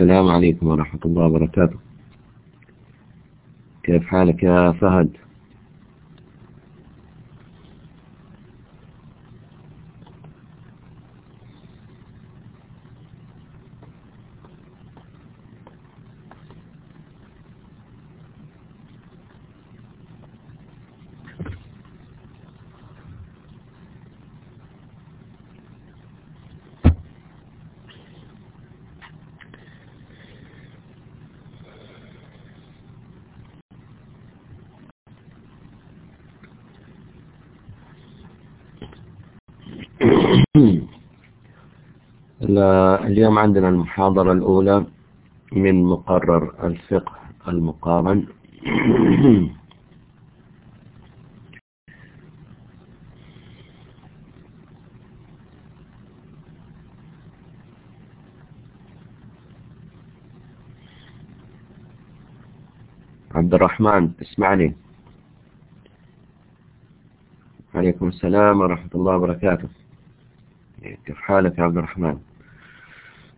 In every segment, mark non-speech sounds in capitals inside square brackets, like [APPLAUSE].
السلام عليكم ورحمة الله وبركاته. كيف حالك يا فهد؟ اليوم عندنا المحاضرة الأولى من مقرر الفقه المقارن. [CLEARS THROAT] عبد الرحمن اسمعني. عليكم السلام ورحمة الله وبركاته. كيف حالك يا عبد الرحمن؟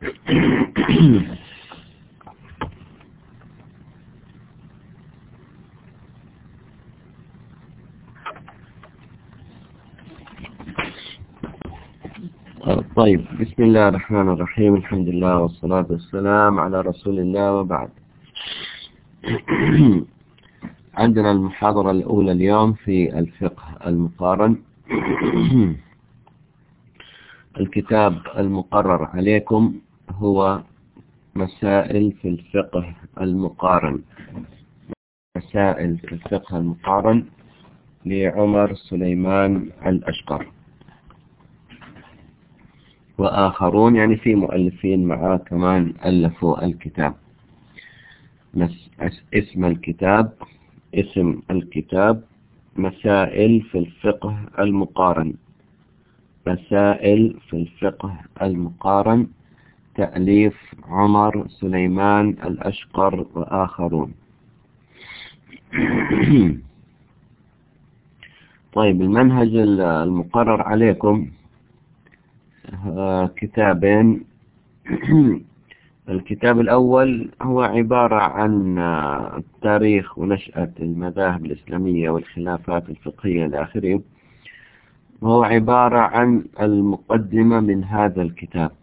طيب بسم الله الرحمن الرحيم. الحمد لله والصلاة والسلام على رسول الله وبعد. عندنا المحاضرة الأولى اليوم في الفقه المقارن. الكتاب المقرر عليكم. هو مسائل في الفقه المقارن. مسائل في الفقه المقارن لعمر سليمان الأشقر. وآخرون يعني في مؤلفين معاه كمان ألفوا الكتاب. اسم الكتاب اسم الكتاب مسائل في الفقه المقارن. مسائل في الفقه المقارن تأليف عمر سليمان الأشقر وآخرون. [CLEARS THROAT] طيب المنهج المقرر عليكم كتابين. [CLEARS THROAT] الكتاب الأول هو عبارة عن تاريخ ونشأة المذاهب الإسلامية والخلافات الفقهية الآخرين وهو عبارة عن المقدمة من هذا الكتاب.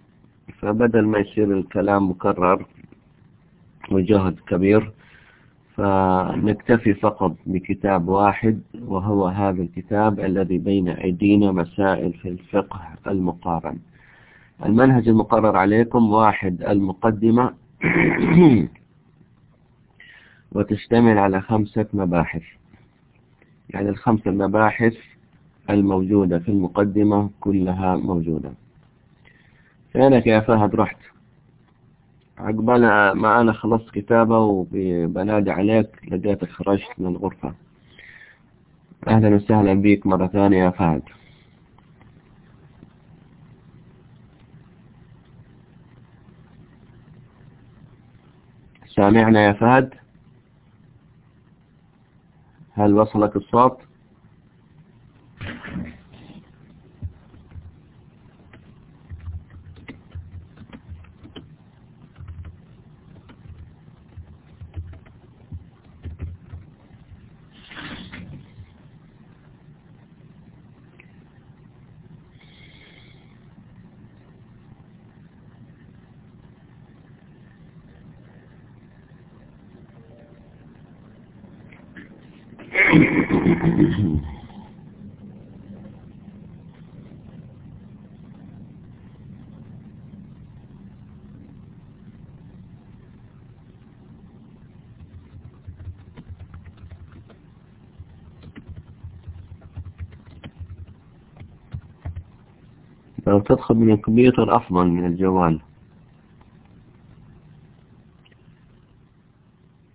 فبدل ما يصير الكلام مكرر وجهد كبير فنكتفي فقط بكتاب واحد وهو هذا الكتاب الذي بين أيدينا مسائل في الفقه المقارن. المنهج المقرر عليكم واحد المقدمة [CLEARS THROAT] وتشتمل على خمسة مباحث. يعني الخمسة المباحث الموجودة في المقدمة كلها موجودة. فينك يا فهد رحت. عقبال ما أنا خلصت كتابة وبنادي عليك لقيتك خرجت من الغرفة. أهلا وسهلا بك مرة ثانية يا فهد. سامعنا يا فهد؟ هل وصلك الصوت؟ لو تدخل من الكمبيوتر أفضل من الجوال.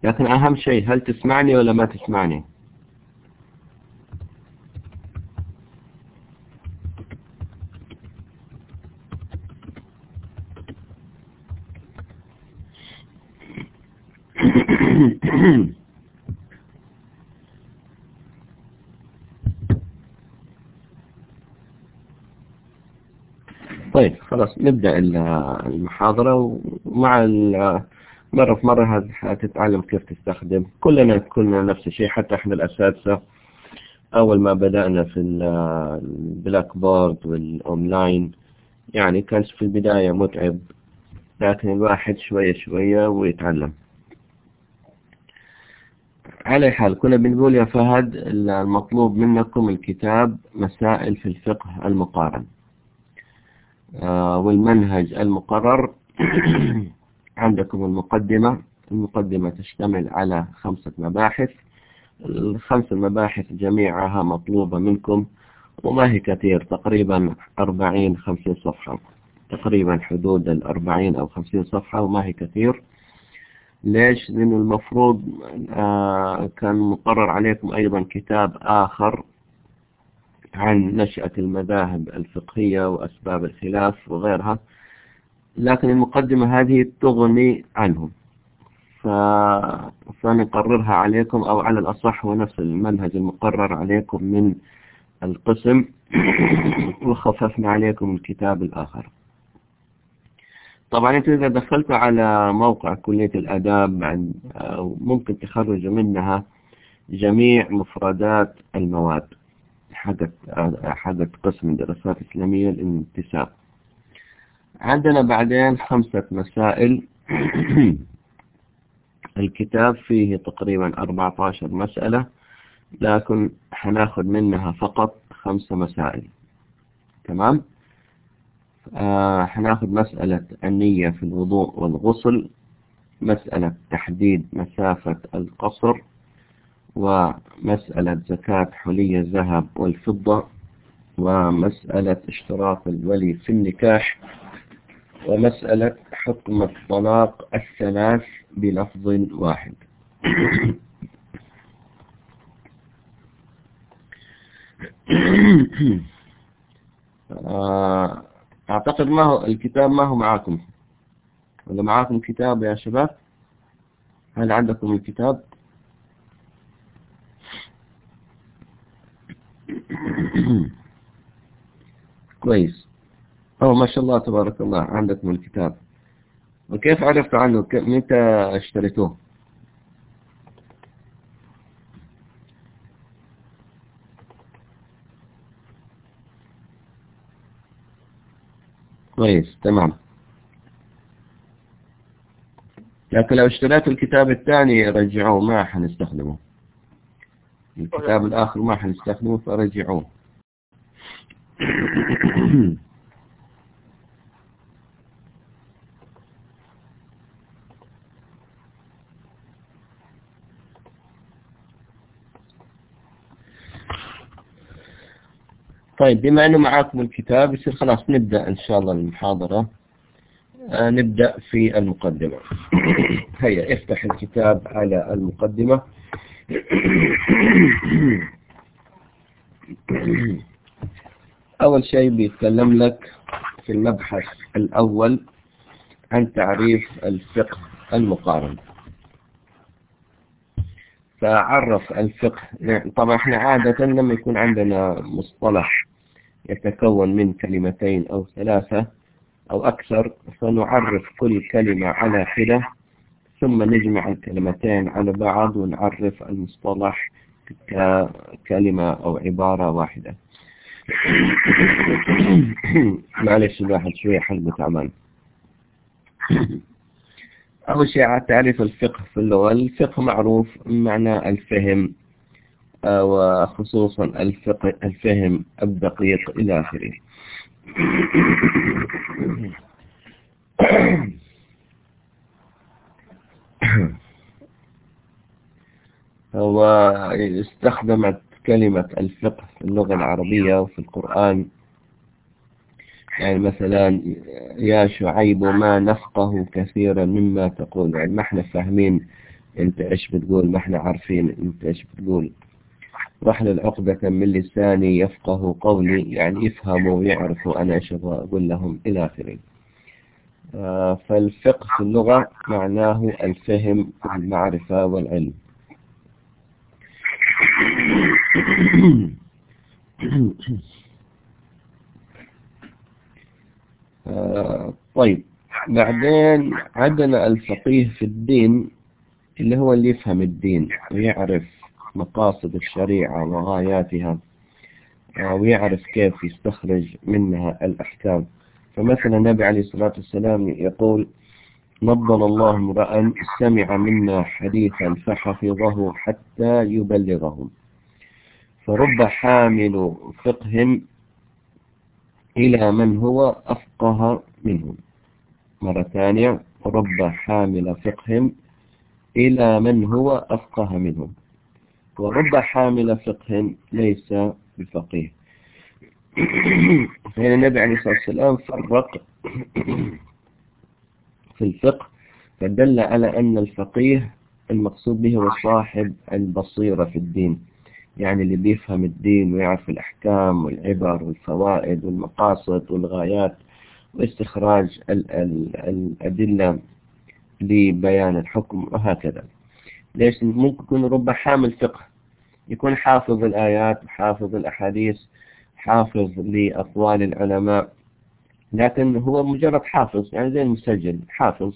لكن أهم شيء هل تسمعني ولا ما تسمعني؟ نبدأ المحاضرة ومع مرة في مرة هتتعلم كيف تستخدم. كلنا كلنا نفس الشيء حتى إحنا الأساتذة. أول ما بدأنا في ال Blackboard وال online يعني كان في البداية متعب لكن الواحد شوية شوية ويتعلم. على حال كنا بنقول يا فهد المطلوب منكم الكتاب مسائل في الفقه المقارن. والمنهج المقرر [CLEARS THROAT] عندكم المقدمة. المقدمة تشتمل على خمسة مباحث. الخمس المباحث جميعها مطلوبة منكم. وما هي كثير تقريبا أربعين خمسين صفحة. تقريبا حدود الأربعين أو خمسين صفحة وما هي كثير. ليش؟ لأنه المفروض آه كان مقرر عليكم أيضا كتاب آخر. عن نشأة المذاهب الفقهية وأسباب الخلاف وغيرها لكن المقدمة هذه تغني عنهم. ف... فنقررها عليكم أو على الأصح هو نفس المنهج المقرر عليكم من القسم. [COUGHS] وخففنا عليكم الكتاب الآخر. طبعا انت إذا دخلت على موقع كلية الأداب ممكن تخرجوا منها جميع مفردات المواد. حقت حقت قسم الدراسات الاسلامية الانتساب. عندنا بعدين خمسة مسائل. [CLEARS THROAT] الكتاب فيه تقريبا 14 مسألة لكن حناخد منها فقط خمسة مسائل. تمام؟ آه مسألة النية في الوضوء والغسل مسألة تحديد مسافة القصر ومسألة زكاة حلي الذهب والفضة ومسألة اشتراط الولي في النكاح ومسألة حكم الطلاق الثلاث بلفظ واحد. آه أعتقد ما هو الكتاب ما هو معاكم؟ ولا معاكم كتاب يا شباب؟ هل عندكم الكتاب؟ كويس. أو ما شاء الله تبارك الله عندكم الكتاب. وكيف عرفت عنه؟ متى اشتريتوه كويس تمام. لكن لو اشتريت الكتاب الثاني رجعوه ما حنستخدمه. الكتاب الآخر ما حنستخدمه فرجعوه. طيب بما أنه معاكم الكتاب يصير خلاص نبدأ إن شاء الله المحاضرة. آه نبدأ في المقدمة. [COUGHS] هيا افتح الكتاب على المقدمة. [COUGHS] أول شيء بيتكلم لك في المبحث الأول عن تعريف الفقه المقارن. فعرف الفقه طبعا إحنا عادة لما يكون عندنا مصطلح يتكون من كلمتين أو ثلاثة أو أكثر فنعرف كل كلمة على حدة ثم نجمع الكلمتين على بعض ونعرف المصطلح ككلمة أو عبارة واحدة. [COUGHS] معلش الواحد شوية حلقة تعبان. أول شيء تعريف الفقه في اللغة. الفقه معروف معنى الفهم وخصوصا الفقه الفهم الدقيق إلى آخره. [COUGHS] [COUGHS] واستخدمت كلمة الفقه في اللغة العربية وفي القرآن. يعني مثلا يا شعيب ما نفقه كثيرا مما تقول. يعني ما إحنا فاهمين أنت إيش بتقول ما إحنا عارفين أنت إيش بتقول. واحلل عقدة من لساني يفقه قولي يعني يفهموا ويعرفوا أنا إيش أقول لهم إلى آخره. فالفقه في اللغة معناه الفهم المعرفة والعلم. آه طيب بعدين عندنا الفقيه في الدين اللي هو اللي يفهم الدين ويعرف مقاصد الشريعة وغاياتها ويعرف كيف يستخرج منها الأحكام. فمثلا النبي عليه الصلاة والسلام يقول نضل الله امرأ سمع منا حديثا فحفظه حتى يبلغه فرب حامل فقه إلى من هو أفقه منهم. مرة ثانية رب حامل فقه إلى من هو أفقه منهم. ورب حامل فقه ليس بفقيه. فهنا [CLEARS THROAT] النبي عليه الصلاة والسلام فرق في الفقه فدل على أن الفقيه المقصود به هو صاحب البصيرة في الدين يعني اللي بيفهم الدين ويعرف الأحكام والعبر والفوائد والمقاصد والغايات واستخراج ال ال الأدلة لبيان الحكم وهكذا. ليش؟ ممكن يكون رب حامل فقه يكون حافظ الآيات وحافظ الأحاديث حافظ لأقوال العلماء لكن هو مجرد حافظ يعني زي المسجل حافظ.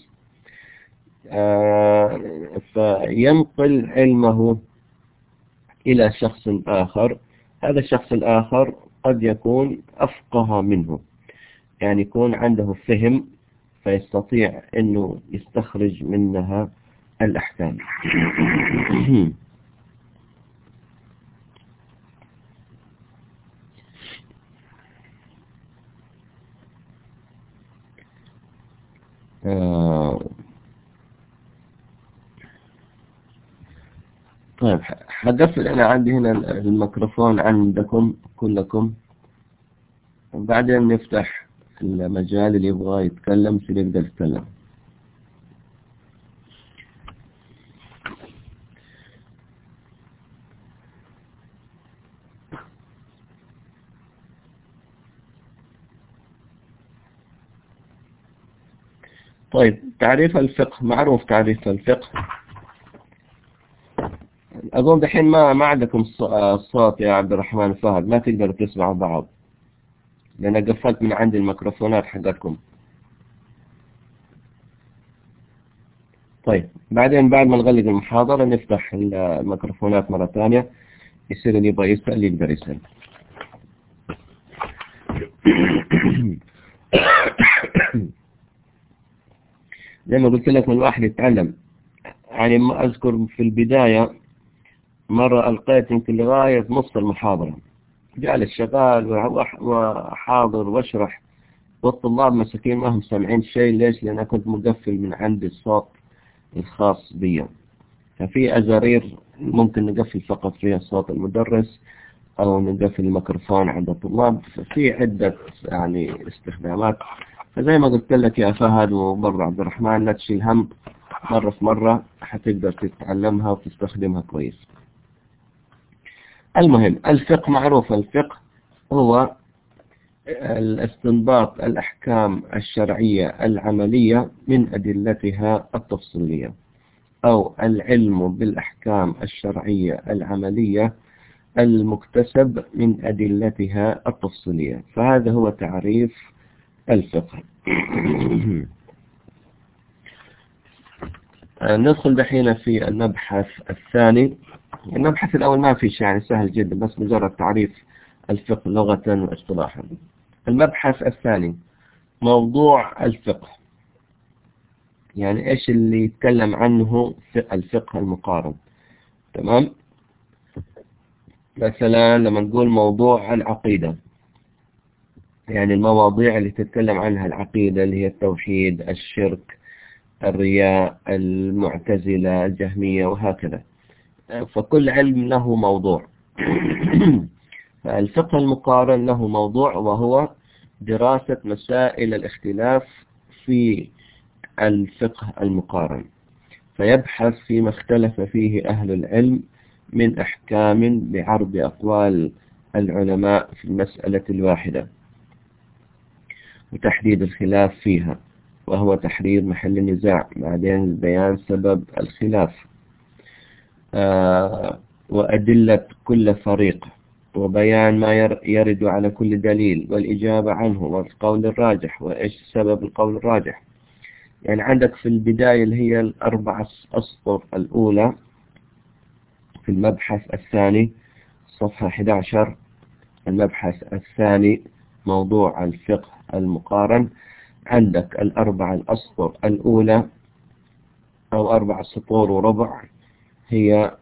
آه فينقل علمه إلى شخص آخر هذا الشخص الآخر قد يكون أفقه منه يعني يكون عنده فهم فيستطيع أنه يستخرج منها الأحكام [CLEARS THROAT] آه طيب حقفل أنا عندي هنا الميكروفون عندكم كلكم. وبعدين نفتح المجال اللي يبغى يتكلم يقدر يتكلم. طيب تعريف الفقه معروف تعريف الفقه. أظن دحين ما ما عندكم الصوت يا عبد الرحمن فهد ما تقدروا تسمعوا بعض. لأن قفلت من عندي الميكروفونات حقتكم. طيب بعدين بعد ما نغلق المحاضرة نفتح الميكروفونات مرة ثانية. يصير اللي يبغى يسأل يقدر يسأل. زي ما قلت لك من الواحد يتعلم. يعني ما أذكر في البداية مرة ألقيت يمكن لغاية نص المحاضرة. جالس شغال وحاضر واشرح والطلاب مساكين ما هم سامعين شيء. ليش؟ لأن كنت مقفل من عندي الصوت الخاص بي. ففي أزارير ممكن نقفل فقط فيها صوت المدرس أو نقفل الميكروفون عند الطلاب. ففي عدة يعني استخدامات فزي ما قلت لك يا فهد وبرع عبد الرحمن لا تشيل هم. مرة في مرة حتقدر تتعلمها وتستخدمها كويس. المهم الفقه معروف. الفقه هو الاستنباط الأحكام الشرعية العملية من أدلتها التفصيلية أو العلم بالأحكام الشرعية العملية المكتسب من أدلتها التفصيلية. فهذا هو تعريف الفقه. ندخل دحين في المبحث الثاني. المبحث الأول ما في شيء يعني سهل جدا بس مجرد تعريف الفقه لغة واصطلاحا. المبحث الثاني موضوع الفقه. يعني إيش اللي يتكلم عنه الفقه المقارن. تمام؟ مثلا لما نقول موضوع العقيدة. يعني المواضيع اللي تتكلم عنها العقيدة اللي هي التوحيد الشرك الرياء المعتزلة الجهمية وهكذا. فكل علم له موضوع. [CLEARS THROAT] فالفقه المقارن له موضوع وهو دراسة مسائل الاختلاف في الفقه المقارن. فيبحث فيما اختلف فيه أهل العلم من أحكام بعرض أقوال العلماء في المسألة الواحدة. وتحديد الخلاف فيها وهو تحرير محل النزاع. بعدين بيان سبب الخلاف. آه وأدلة كل فريق. وبيان ما يرد على كل دليل والإجابة عنه والقول الراجح. وإيش سبب القول الراجح؟ يعني عندك في البداية اللي هي الأربع أسطر الأولى في المبحث الثاني صفحة 11 المبحث الثاني موضوع الفقه المقارن عندك الأربع الأسطر الأولى أو أربع سطور وربع هي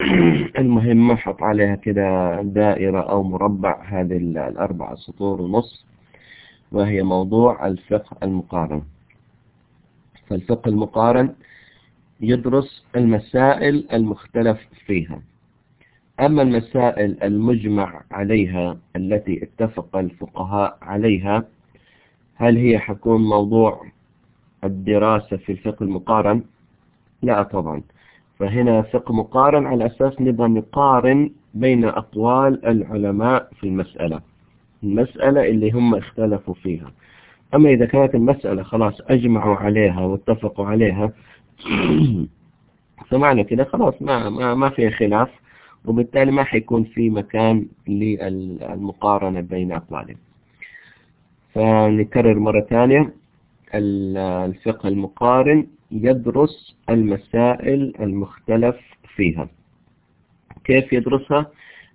[CLEARS THROAT] المهمة حط عليها كده دائرة أو مربع هذه الأربع سطور ونص وهي موضوع الفقه المقارن. فالفقه المقارن يدرس المسائل المختلف فيها. أما المسائل المجمع عليها التي اتفق الفقهاء عليها هل هي حكون موضوع الدراسة في الفقه المقارن؟ لا طبعا. فهنا فقه مقارن على أساس نبغى نقارن بين أقوال العلماء في المسألة المسألة اللي هم اختلفوا فيها. أما إذا كانت المسألة خلاص أجمعوا عليها واتفقوا عليها [CLEARS THROAT] فمعنى كده خلاص ما ما ما في خلاف. وبالتالي ما حيكون في مكان للمقارنة بين أقوالهم فنكرر مرة ثانية. الفقه المقارن يدرس المسائل المختلف فيها. كيف يدرسها؟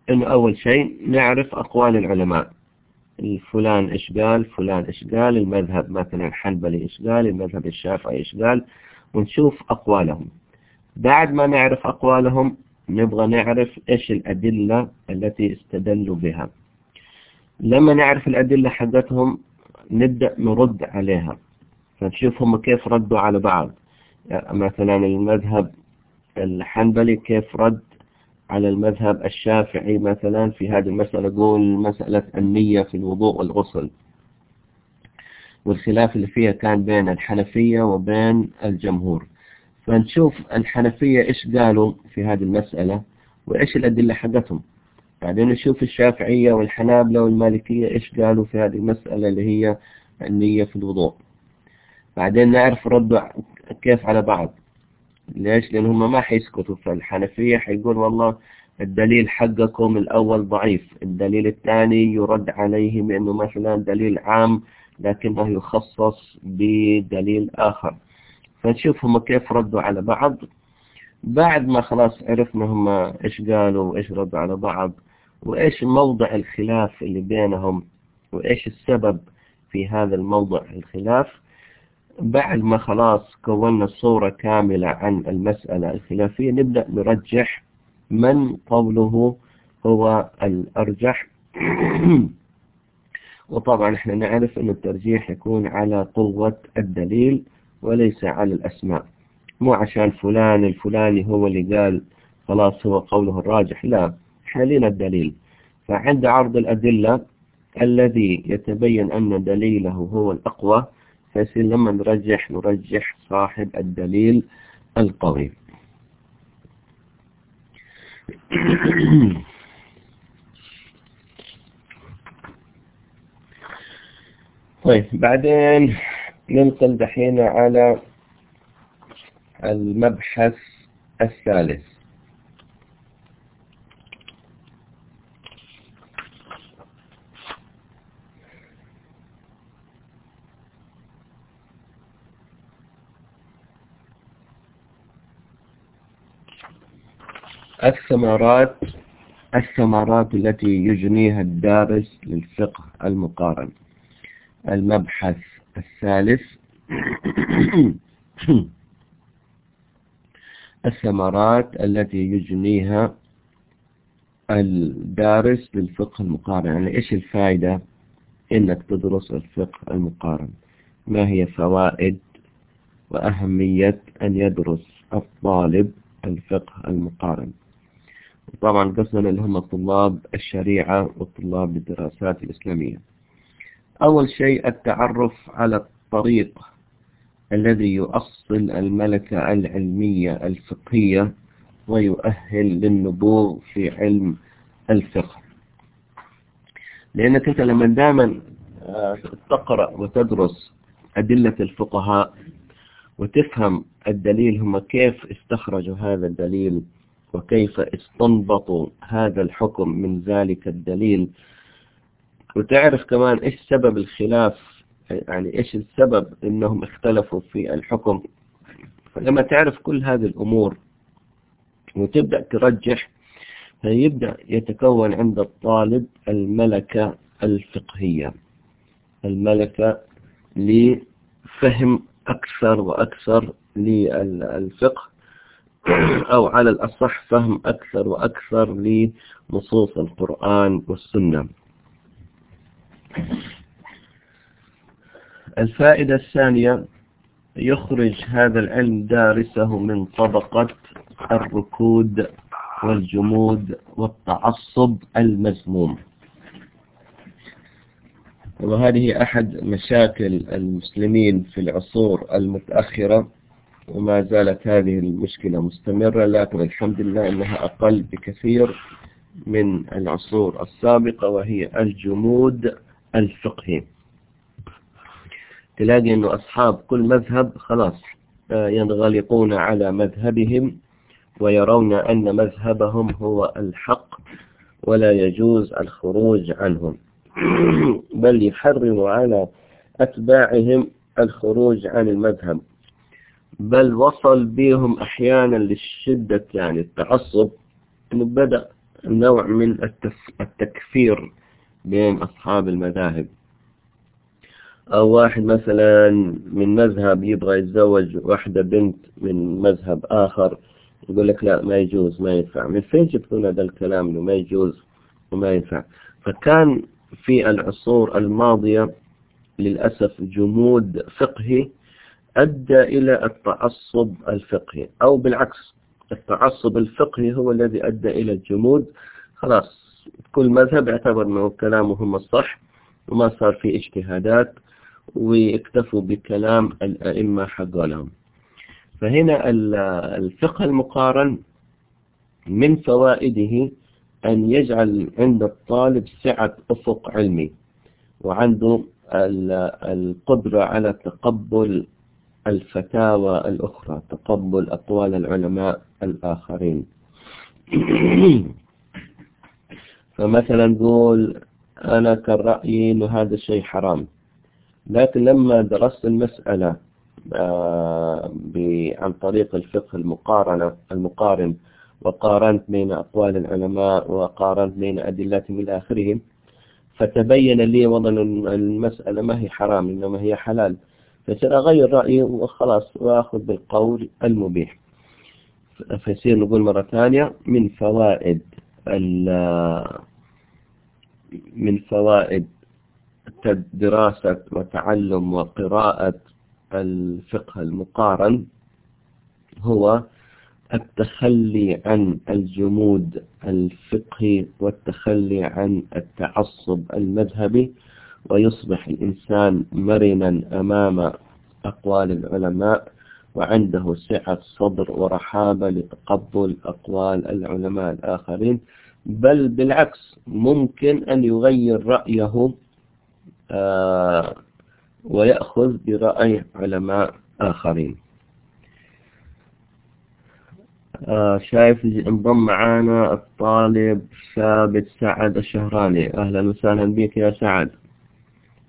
إنه أول شيء نعرف أقوال العلماء. فلان إيش قال؟ فلان إيش قال؟ المذهب مثلا الحنبلي إيش قال؟ المذهب الشافعي إيش قال؟ ونشوف أقوالهم. بعد ما نعرف أقوالهم نبغى نعرف إيش الأدلة التي استدلوا بها. لما نعرف الأدلة حقتهم نبدأ نرد عليها. فنشوف هم كيف ردوا على بعض. مثلا المذهب الحنبلي كيف رد على المذهب الشافعي مثلا في هذه المسألة قول مسألة النية في الوضوء والغسل. والخلاف اللي فيها كان بين الحنفية وبين الجمهور. فنشوف الحنفية إيش قالوا في هذه المسألة وإيش الأدلة حقتهم. بعدين نشوف الشافعية والحنابلة والمالكية إيش قالوا في هذه المسألة اللي هي النية في الوضوء. بعدين نعرف ردوا كيف على بعض. ليش؟ لأن هم ما حيسكتوا فالحنفية حيقول والله الدليل حقكم الأول ضعيف الدليل الثاني يرد عليه بأنه مثلا دليل عام لكنه يخصص بدليل آخر. فنشوف هم كيف ردوا على بعض. بعد ما خلاص عرفنا هم إيش قالوا وإيش ردوا على بعض وإيش موضع الخلاف اللي بينهم وإيش السبب في هذا الموضع الخلاف. بعد ما خلاص كونا صورة كاملة عن المسألة الخلافية نبدأ نرجح من قوله هو الأرجح. [CLEARS THROAT] وطبعا إحنا نعرف أن الترجيح يكون على قوة الدليل. وليس على الأسماء. مو عشان فلان الفلاني هو اللي قال خلاص هو قوله الراجح. لا لنا الدليل. فعند عرض الأدلة الذي يتبين أن دليله هو الأقوى فيصير لما نرجح نرجح صاحب الدليل القوي. [CLEARS THROAT] طيب بعدين ننقل دحين على المبحث الثالث. الثمرات الثمرات التي يجنيها الدارس للفقه المقارن. المبحث الثالث [CLEARS THROAT] الثمرات التي يجنيها الدارس للفقه المقارن. يعني إيش الفائدة؟ إنك تدرس الفقه المقارن. ما هي فوائد وأهمية أن يدرس الطالب الفقه المقارن؟ طبعا قصدنا اللي هم طلاب الشريعة وطلاب الدراسات الإسلامية. أول شيء التعرف على الطريق الذي يؤصل الملكة العلمية الفقهية ويؤهل للنبوغ في علم الفقه. لأنك أنت لما دائما تقرأ وتدرس أدلة الفقهاء وتفهم الدليل هم كيف استخرجوا هذا الدليل وكيف استنبطوا هذا الحكم من ذلك الدليل وتعرف كمان إيش سبب الخلاف يعني إيش السبب إنهم اختلفوا في الحكم. فلما تعرف كل هذه الأمور وتبدأ ترجح فيبدأ يتكون عند الطالب الملكة الفقهية الملكة لفهم أكثر وأكثر للفقه أو على الأصح فهم أكثر وأكثر لنصوص القرآن والسنة. الفائدة الثانية يخرج هذا العلم دارسه من طبقة الركود والجمود والتعصب المذموم. وهذه أحد مشاكل المسلمين في العصور المتأخرة وما زالت هذه المشكلة مستمرة لكن الحمد لله أنها أقل بكثير من العصور السابقة وهي الجمود الفقهي تلاقي أنه أصحاب كل مذهب خلاص آه، ينغلقون على مذهبهم ويرون أن مذهبهم هو الحق ولا يجوز الخروج عنهم. [CLEARS THROAT] بل يحرم على أتباعهم الخروج عن المذهب. بل وصل بهم أحيانا للشدة يعني التعصب أنه بدأ نوع من التكفير. بين أصحاب المذاهب. أو واحد مثلا من مذهب يبغى يتزوج واحدة بنت من مذهب آخر يقول لك لا ما يجوز ما ينفع. من فين جبتون هذا الكلام إنه ما يجوز وما ينفع؟ فكان في العصور الماضية للأسف جمود فقهي أدى إلى التعصب الفقهي أو بالعكس التعصب الفقهي هو الذي أدى إلى الجمود. خلاص. كل مذهب اعتبر أنه كلامهم الصح وما صار في اجتهادات ويكتفوا بكلام الأئمة حقهم. فهنا الفقه المقارن من فوائده أن يجعل عند الطالب سعة أفق علمي وعنده القدرة على تقبل الفتاوى الأخرى تقبل أقوال العلماء الآخرين. [CLEARS THROAT] فمثلا نقول أنا كالرأي أن هذا الشيء حرام. لكن لما درست المسألة آه، عن طريق الفقه المقارنة المقارن وقارنت بين أقوال العلماء وقارنت بين أدلتهم إلى آخره فتبين لي وضع المسألة ما هي حرام إنما هي حلال. فصير أغير رأيي وخلاص وأخذ بالقول المبيح. فيصير نقول مرة ثانية من فوائد من فوائد دراسة وتعلم وقراءة الفقه المقارن هو التخلي عن الجمود الفقهي والتخلي عن التعصب المذهبي ويصبح الإنسان مرنا أمام أقوال العلماء وعنده سعة صدر ورحابة لتقبل أقوال العلماء الآخرين بل بالعكس ممكن أن يغير رأيه آه، ويأخذ برأي علماء آخرين. آه شايف انضم معانا الطالب ثابت سعد الشهراني. أهلا وسهلا بك يا سعد.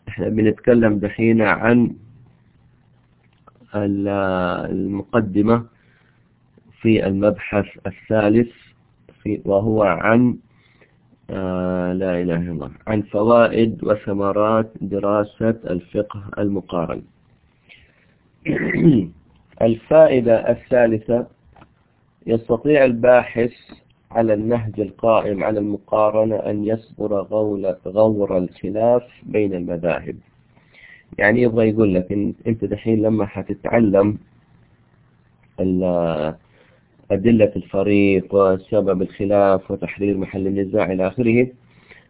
إحنا بنتكلم دحين عن المقدمة في المبحث الثالث في وهو عن آه لا إله إلا الله عن فوائد وثمرات دراسة الفقه المقارن. [CLEARS THROAT] الفائدة الثالثة يستطيع الباحث على النهج القائم على المقارنة أن يصبر غور الخلاف بين المذاهب. يعني يبغى يقول لك أنت دحين لما حتتعلم أدلة الفريق وسبب الخلاف وتحرير محل النزاع إلى آخره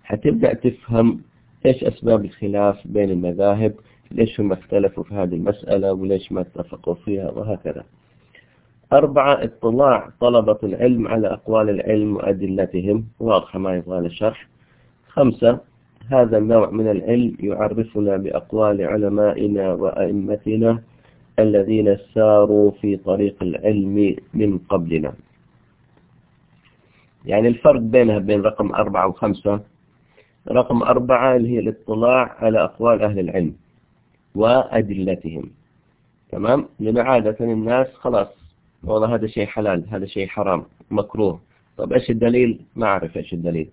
حتبدأ تفهم إيش أسباب الخلاف بين المذاهب ليش هم اختلفوا في هذه المسألة وليش ما اتفقوا فيها وهكذا. أربعة اطلاع طلبة العلم على أقوال العلم وأدلتهم واضحة ما يبغى الشرح خمسة هذا النوع من العلم يعرفنا بأقوال علمائنا وأئمتنا الذين ساروا في طريق العلم من قبلنا. يعني الفرق بينها بين رقم أربعة وخمسة رقم أربعة اللي هي الاطلاع على أقوال أهل العلم وأدلتهم. تمام؟ لأن عادة الناس خلاص والله هذا شيء حلال هذا شيء حرام مكروه. طب إيش الدليل؟ ما أعرف إيش الدليل.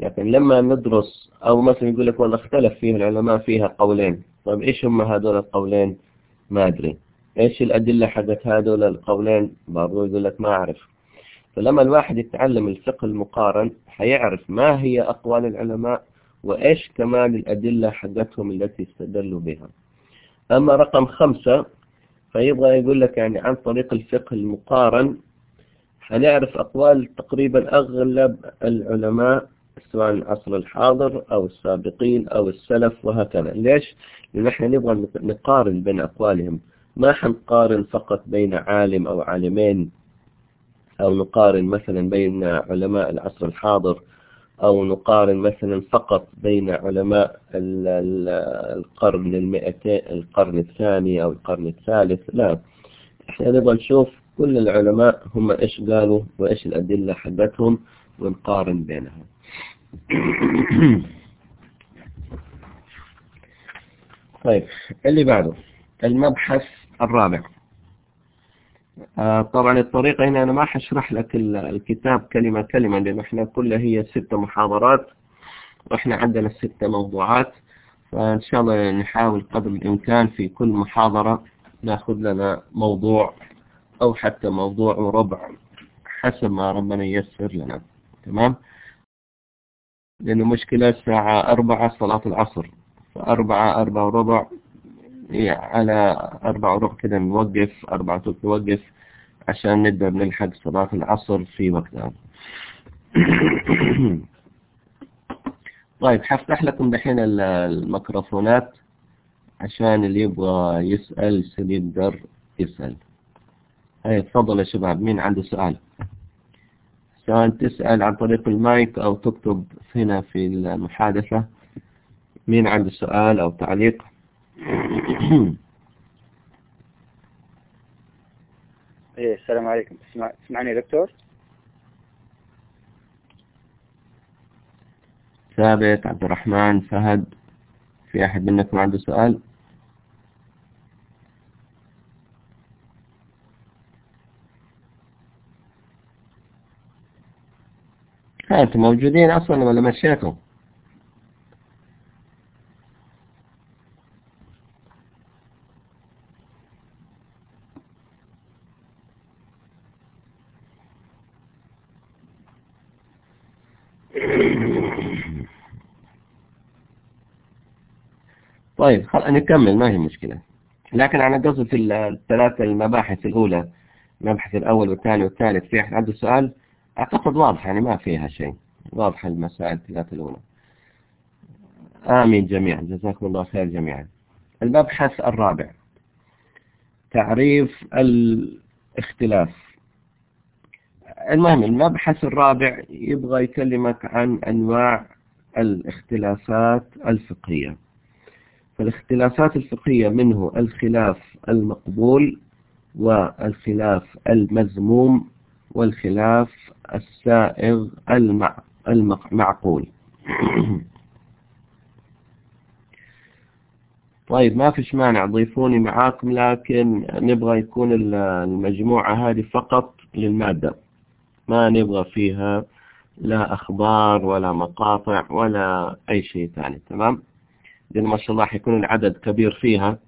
لكن لما ندرس أو مثلا يقول لك والله اختلف فيه العلماء فيها قولين. طيب إيش هم هذول القولين؟ ما أدري. إيش الأدلة حقت هذول القولين؟ برضو يقول لك ما أعرف. فلما الواحد يتعلم الفقه المقارن حيعرف ما هي أقوال العلماء وإيش كمان الأدلة حقتهم التي استدلوا بها. أما رقم خمسة فيبغى يقول لك يعني عن طريق الفقه المقارن حنعرف أقوال تقريبا أغلب العلماء سواء العصر الحاضر أو السابقين أو السلف وهكذا. ليش؟ لأن إحنا نبغى نقارن بين أقوالهم. ما حنقارن فقط بين عالم أو عالمين أو نقارن مثلا بين علماء العصر الحاضر أو نقارن مثلا فقط بين علماء القرن المئتين القرن الثاني أو القرن الثالث. لا. إحنا نبغى نشوف كل العلماء هم إيش قالوا وإيش الأدلة حقتهم ونقارن بينها [COUGHS] طيب اللي بعده المبحث الرابع. آه طبعا الطريقة هنا أنا ما حشرح لك الكتاب كلمة كلمة لأن إحنا كلها هي ست محاضرات وإحنا عندنا ست موضوعات فإن شاء الله نحاول قدر الإمكان في كل محاضرة نأخذ لنا موضوع أو حتى موضوع وربع حسب ما ربنا ييسر لنا. تمام؟ لأنه مشكلة الساعة أربعة صلاة العصر. فأربعة أربعة وربع على أربعة وربع كده نوقف أربعة ثلث نوقف عشان نقدر نلحق صلاة العصر في وقتها. [COUGHS] طيب حفتح لكم دحين الميكروفونات عشان اللي يبغى يسأل يقدر يسأل. هاي تفضل يا شباب مين عنده سؤال؟ سواء تسأل عن طريق المايك أو تكتب هنا في المحادثة مين عنده سؤال أو تعليق. إيه السلام عليكم. تسمع تسمعني دكتور؟ ثابت عبد الرحمن فهد في أحد منكم عنده سؤال؟ أنتم موجودين أصلا ولا مشيتوا؟ طيب خل... نكمل ما هي مشكلة. لكن أنا قصدي في الثلاثة المباحث الأولى المبحث الأول والثاني والثالث في أحد عنده سؤال؟ أعتقد واضح يعني ما فيها شيء. واضحة المسائل الثلاثة الأولى. آمين جميعا. جزاكم الله خير جميعا. المبحث الرابع. تعريف الاختلاف. المهم المبحث الرابع يبغى يكلمك عن أنواع الاختلافات الفقهية. فالاختلافات الفقهية منه الخلاف المقبول والخلاف المذموم والخلاف السائغ المعقول. [CLEARS THROAT] طيب ما فيش مانع ضيفوني معاكم لكن نبغى يكون المجموعة هذه فقط للمادة. ما نبغى فيها لا أخبار ولا مقاطع ولا أي شيء ثاني تمام؟ لأن ما شاء الله حيكون العدد كبير فيها.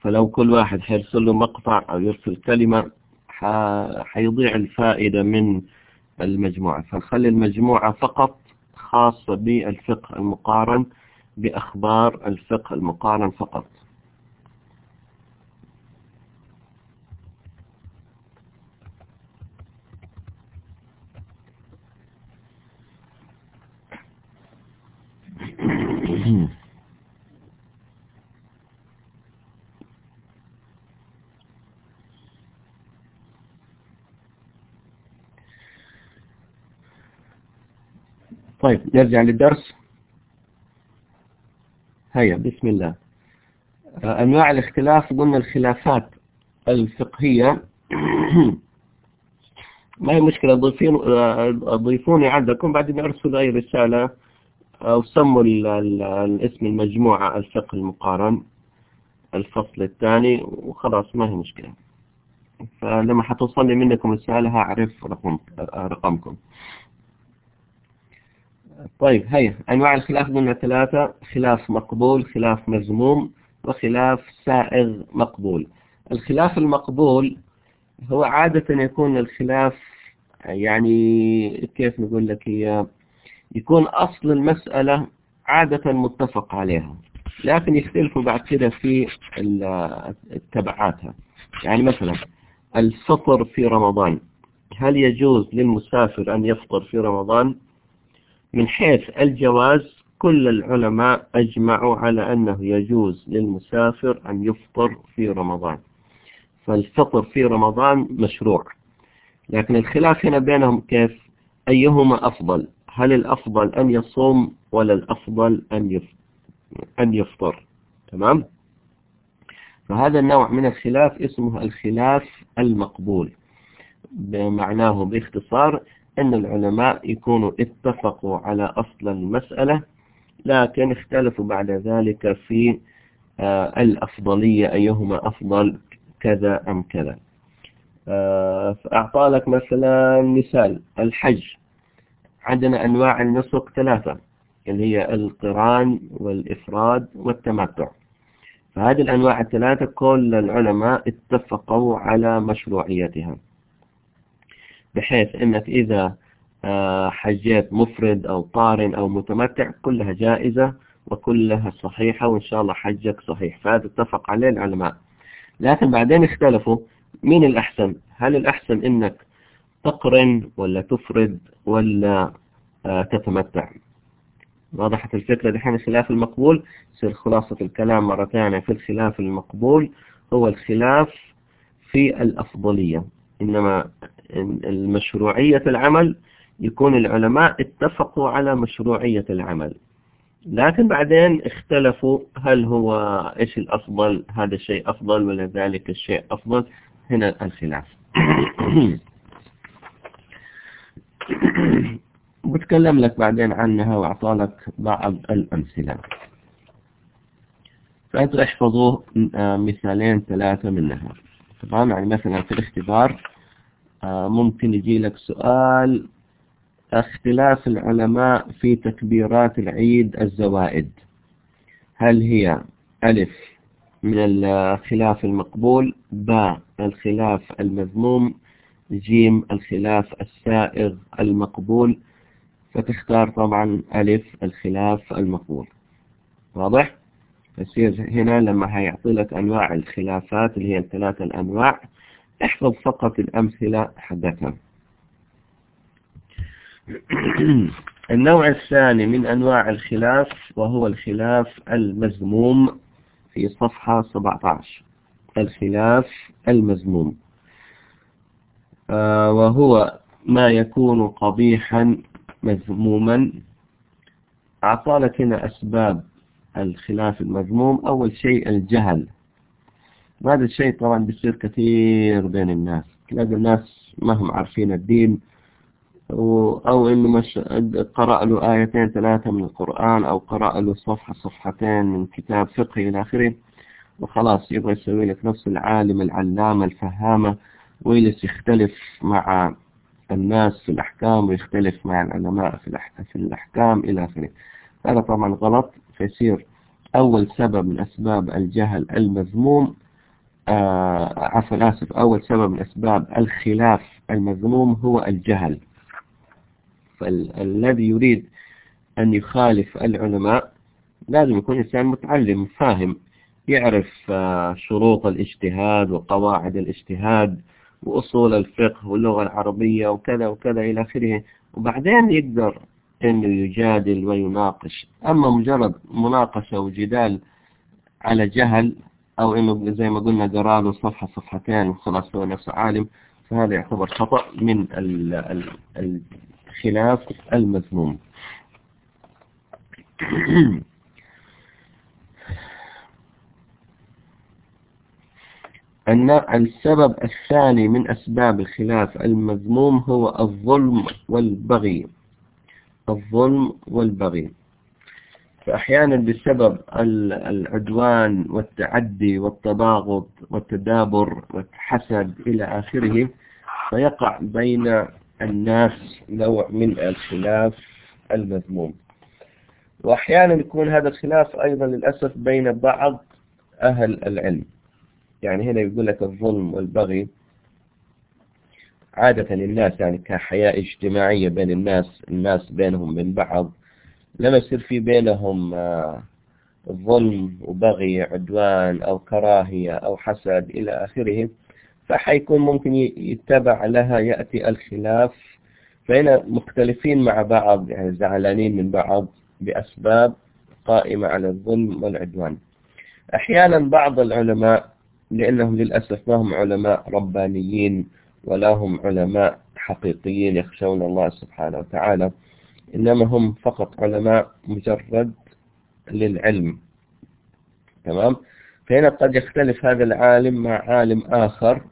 فلو كل واحد حيرسل له مقطع أو يرسل كلمة حيضيع الفائدة من المجموعة. فنخلي المجموعة فقط خاصة بالفقه المقارن بأخبار الفقه المقارن فقط. [CLEARS THROAT] طيب نرجع للدرس. هيا. بسم الله. أنواع الاختلاف قلنا الخلافات الفقهية. [CLEARS THROAT] ما هي مشكلة؟ ضيفين ضيفوني عندكم بعدين أرسلوا أي رسالة أو سموا ال- ال- الاسم المجموعة الفقه المقارن الفصل الثاني وخلاص ما هي مشكلة. فلما حتوصل لي منكم رسالة هعرف رقم رقمكم. طيب هيا. أنواع الخلاف قلنا ثلاثة. خلاف مقبول خلاف مذموم وخلاف سائغ مقبول. الخلاف المقبول هو عادة يكون الخلاف يعني كيف نقول لك هي يكون أصل المسألة عادة متفق عليها لكن يختلفوا بعد كده في ال- تبعاتها يعني مثلا الفطر في رمضان هل يجوز للمسافر أن يفطر في رمضان؟ من حيث الجواز كل العلماء أجمعوا على أنه يجوز للمسافر أن يفطر في رمضان. فالفطر في رمضان مشروع. لكن الخلاف هنا بينهم كيف؟ أيهما أفضل؟ هل الأفضل أن يصوم ولا الأفضل أن أن يفطر؟ تمام؟ فهذا النوع من الخلاف اسمه الخلاف المقبول. بمعناه باختصار أن العلماء يكونوا اتفقوا على أصل المسألة لكن اختلفوا بعد ذلك في آه، الأفضلية أيهما أفضل كذا أم كذا. آه، فأعطى لك مثلا مثال الحج. عندنا أنواع النسك ثلاثة اللي هي القران والإفراد والتمتع. فهذه الأنواع الثلاثة كل العلماء اتفقوا على مشروعيتها. بحيث أنك إذا آه، حجيت مفرد أو قارن أو متمتع كلها جائزة وكلها صحيحة وإن شاء الله حجك صحيح. فهذا اتفق عليه العلماء. لكن بعدين اختلفوا مين الأحسن؟ هل الأحسن أنك تقرن ولا تفرد ولا آه، تتمتع؟ وضحت الفكرة؟ دحين الخلاف المقبول. يصير خلاصة الكلام مرة ثانية في الخلاف المقبول. هو الخلاف في الأفضلية. إنما المشروعية العمل يكون العلماء اتفقوا على مشروعية العمل. لكن بعدين اختلفوا هل هو إيش الأفضل هذا الشيء أفضل ولا ذلك الشيء أفضل. هنا الخلاف. [COUGHS] بتكلم لك بعدين عنها وأعطى لك بعض الأمثلة. فانتوا احفظوا آه، مثالين ثلاثة منها. تمام؟ يعني مثلا في الاختبار ممكن يجي لك سؤال. اختلاف العلماء في تكبيرات العيد الزوائد. هل هي ألف من الخلاف المقبول؟ باء الخلاف المذموم. جيم الخلاف السائغ المقبول. فتختار طبعا ألف الخلاف المقبول. واضح؟ يصير هنا لما هيعطي لك أنواع الخلافات اللي هي الثلاثة الأنواع. احفظ فقط الأمثلة حقتها [CLEARS THROAT] النوع الثاني من أنواع الخلاف وهو الخلاف المذموم في صفحة 17 الخلاف المذموم. آه وهو ما يكون قبيحا مذموما. أعطالك هنا أسباب الخلاف المذموم. أول شيء الجهل. هذا الشيء طبعا بيصير كثير بين الناس. تلاقي الناس ما هم عارفين الدين أو إنه مش قرأ له آيتين ثلاثة من القرآن أو قرأ له صفحة صفحتين من كتاب فقهي إلى آخره وخلاص يبغى يسوي لك نفس العالم العلامة الفهامة ويجلس يختلف مع الناس في الأحكام ويختلف مع العلماء في في الأحكام إلى آخره. هذا طبعا غلط فيصير أول سبب من أسباب الجهل المذموم آه عفوا آسف أول سبب من أسباب الخلاف المذموم هو الجهل. فالذي يريد أن يخالف العلماء لازم يكون إنسان متعلم فاهم يعرف شروط الاجتهاد وقواعد الاجتهاد وأصول الفقه واللغة العربية وكذا وكذا إلى آخره. وبعدين يقدر أنه يجادل ويناقش. أما مجرد مناقشة وجدال على جهل أو أنه زي ما قلنا قرأ له صفحة صفحتين وخلاص هو نفسه عالم فهذا يعتبر خطأ من الخلاف المذموم. [CLEARS THROAT] أن السبب الثاني من أسباب الخلاف المذموم هو الظلم والبغي. الظلم والبغي. فأحيانا بسبب العدوان والتعدي والتباغض والتدابر والحسد إلى آخره فيقع بين الناس نوع من الخلاف المذموم. وأحيانا يكون هذا الخلاف أيضا للأسف بين بعض أهل العلم. يعني هنا يقول لك الظلم والبغي عادة الناس يعني كحياة اجتماعية بين الناس الناس بينهم من بعض. لما يصير في بينهم ظلم وبغي عدوان أو كراهية أو حسد إلى آخره فحيكون ممكن يتبع لها يأتي الخلاف. فهنا مختلفين مع بعض يعني زعلانين من بعض بأسباب قائمة على الظلم والعدوان. أحيانا بعض العلماء لأنهم للأسف ما هم علماء ربانيين ولا هم علماء حقيقيين يخشون الله سبحانه وتعالى إنما هم فقط علماء مجرد للعلم. تمام؟ فهنا قد يختلف هذا العالم مع عالم آخر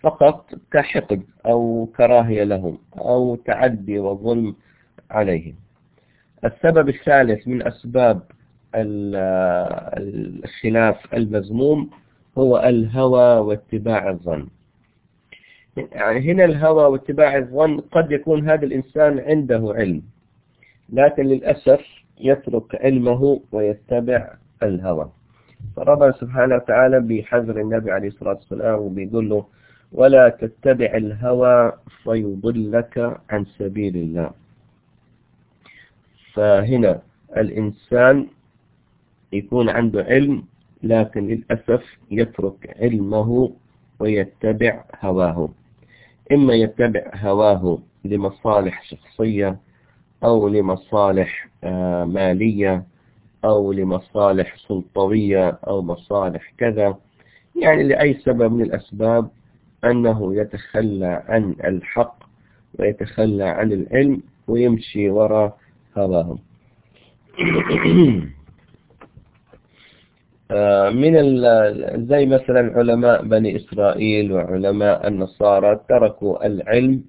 فقط كحقد أو كراهية لهم أو تعدي وظلم عليهم. السبب الثالث من أسباب الخلاف المذموم هو الهوى واتباع الظن. يعني هنا الهوى واتباع الظن قد يكون هذا الإنسان عنده علم. لكن للأسف يترك علمه ويتبع الهوى. فربنا سبحانه وتعالى بيحذر النبي عليه الصلاة والسلام وبيقول له ولا تتبع الهوى فيضلك عن سبيل الله. فهنا الإنسان يكون عنده علم لكن للأسف يترك علمه ويتبع هواه. إما يتبع هواه لمصالح شخصية أو لمصالح مالية أو لمصالح سلطوية أو مصالح كذا. يعني لأي سبب من الأسباب أنه يتخلى عن الحق ويتخلى عن العلم ويمشي وراء هواه [CLEARS THROAT] من زي مثلا علماء بني إسرائيل وعلماء النصارى تركوا العلم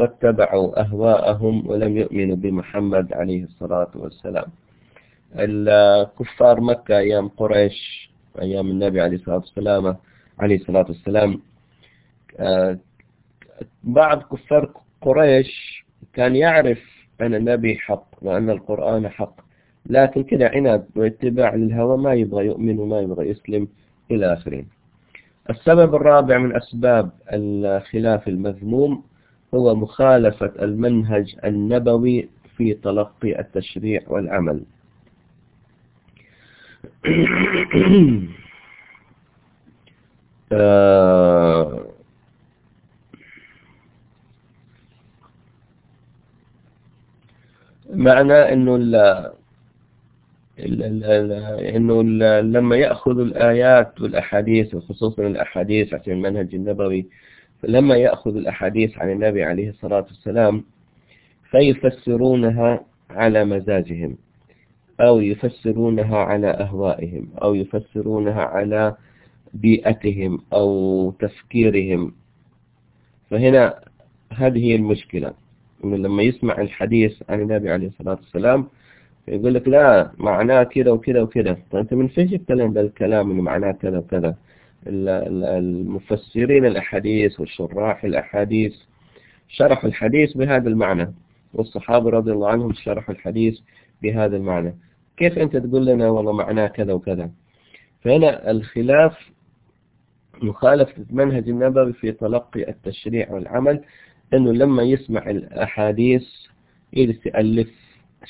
واتبعوا أهواءهم ولم يؤمنوا بمحمد عليه الصلاة والسلام. الكفار مكة أيام قريش أيام النبي عليه الصلاة والسلام عليه الصلاة والسلام. بعض كفار قريش كان يعرف أن النبي حق وأن القرآن حق لكن كده عناد واتباع للهوى ما يبغى يؤمن وما يبغى يسلم إلى آخره السبب الرابع من أسباب الخلاف المذموم هو مخالفة المنهج النبوي في تلقي التشريع والعمل. [CLEARS THROAT] آه معنى إنه ال إنه لما يأخذ الآيات والأحاديث وخصوصا الأحاديث عشان المنهج النبوي فلما يأخذ الأحاديث عن النبي عليه الصلاة والسلام فيفسرونها على مزاجهم أو يفسرونها على أهوائهم أو يفسرونها على بيئتهم أو تفكيرهم. فهنا هذه هي المشكلة إنه لما يسمع الحديث عن النبي عليه الصلاة والسلام يقول لك لا معناه كذا وكذا وكذا. فأنت من فين جبت لنا الكلام إنه معناه كذا وكذا؟ المفسرين الأحاديث والشراح الأحاديث شرحوا الحديث بهذا المعنى والصحابة رضي الله عنهم شرحوا الحديث بهذا المعنى. كيف أنت تقول لنا والله معناه كذا وكذا؟ فهنا الخلاف مخالفة منهج النبوي في تلقي التشريع والعمل إنه لما يسمع الأحاديث يجلس يألف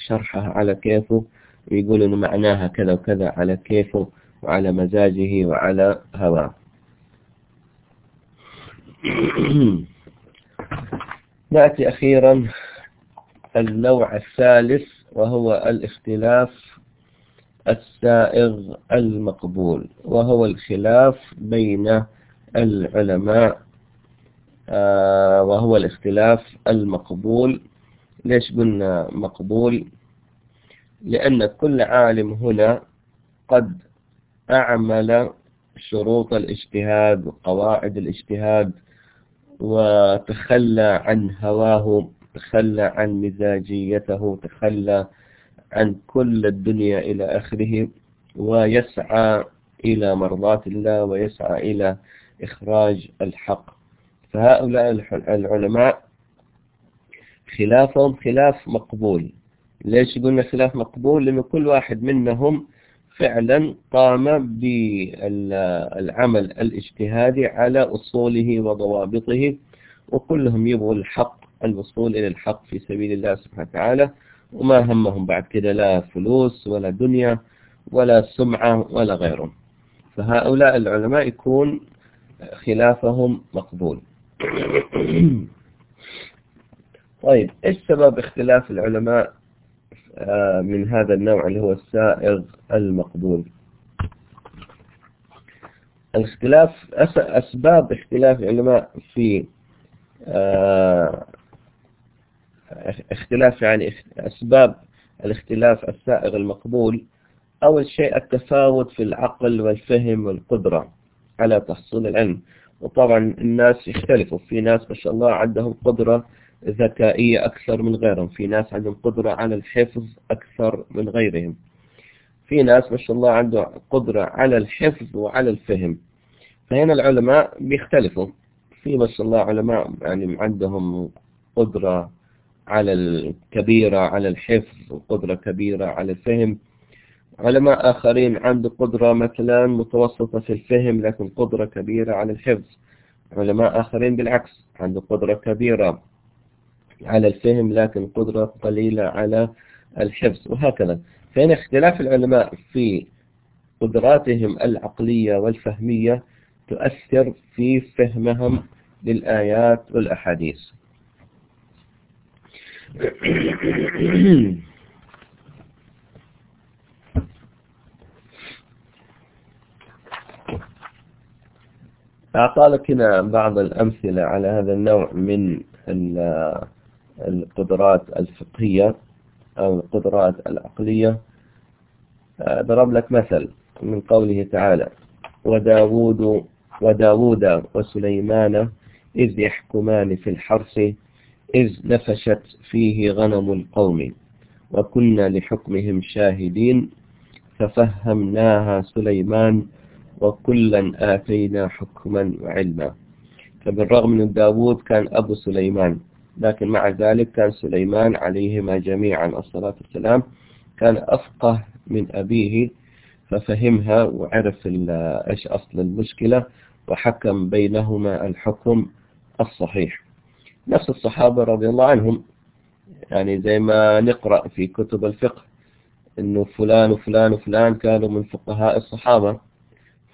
شرحها على كيفه ويقول إنه معناها كذا وكذا على كيفه. وعلى مزاجه وعلى هواه. [CLEARS THROAT] نأتي أخيرا النوع الثالث وهو الاختلاف السائغ المقبول وهو الخلاف بين العلماء آه وهو الاختلاف المقبول. ليش قلنا مقبول؟ لأن كل عالم هنا قد أعمل شروط الاجتهاد وقواعد الاجتهاد وتخلى عن هواه تخلى عن مزاجيته تخلى عن كل الدنيا إلى آخره ويسعى إلى مرضاة الله ويسعى إلى إخراج الحق. فهؤلاء العلماء خلافهم خلاف مقبول. ليش قلنا خلاف مقبول؟ لأن كل واحد منهم فعلا قام بالعمل الاجتهادي على أصوله وضوابطه وكلهم يبغوا الحق الوصول إلى الحق في سبيل الله سبحانه وتعالى وما همهم بعد كده لا فلوس ولا دنيا ولا سمعة ولا غيرهم. فهؤلاء العلماء يكون خلافهم مقبول. [CLEARS THROAT] طيب إيش سبب اختلاف العلماء من هذا النوع اللي هو السائغ المقبول. الاختلاف أسباب اختلاف العلماء في اختلاف يعني أسباب الاختلاف السائغ المقبول أول شيء التفاوت في العقل والفهم والقدرة على تحصيل العلم. وطبعا الناس يختلفوا. في ناس ما شاء الله عندهم قدرة ذكائية أكثر من غيرهم. في ناس عندهم قدرة على الحفظ أكثر من غيرهم. في ناس ما شاء الله عنده قدرة على الحفظ وعلى الفهم. فهنا العلماء بيختلفوا. في ما شاء الله علماء يعني عندهم قدرة على الكبيرة على الحفظ وقدرة كبيرة على الفهم. علماء آخرين عنده قدرة مثلا متوسطة في الفهم لكن قدرة كبيرة على الحفظ. علماء آخرين بالعكس عنده قدرة كبيرة. على الفهم لكن قدرة قليلة على الحفظ. وهكذا. فإن اختلاف العلماء في قدراتهم العقلية والفهمية تؤثر في فهمهم للآيات والأحاديث. أعطالك هنا بعض الأمثلة على هذا النوع من القدرات الفقهية أو القدرات العقلية. ضرب لك مثل من قوله تعالى وداود وداود وسليمان إذ يحكمان في الحرث إذ نفشت فيه غنم القوم وكنا لحكمهم شاهدين ففهمناها سليمان وكلا آتينا حكما وعلما. فبالرغم من داود كان أبو سليمان لكن مع ذلك كان سليمان عليهما جميعا الصلاة والسلام كان أفقه من أبيه ففهمها وعرف إيش أصل المشكلة وحكم بينهما الحكم الصحيح. نفس الصحابة رضي الله عنهم يعني زي ما نقرأ في كتب الفقه إنه فلان وفلان وفلان كانوا من فقهاء الصحابة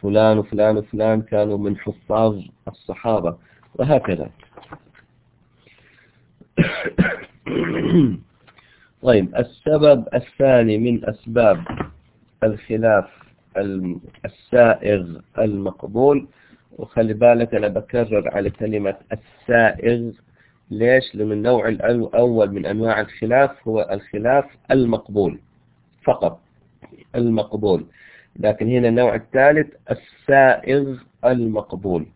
فلان وفلان وفلان كانوا من حفاظ الصحابة وهكذا. [COUGHS] طيب السبب الثاني من أسباب الخلاف السائغ المقبول وخلي بالك أنا بكرر على كلمة السائغ. ليش؟ لأن النوع الأول من أنواع الخلاف هو الخلاف المقبول فقط المقبول. لكن هنا النوع الثالث السائغ المقبول.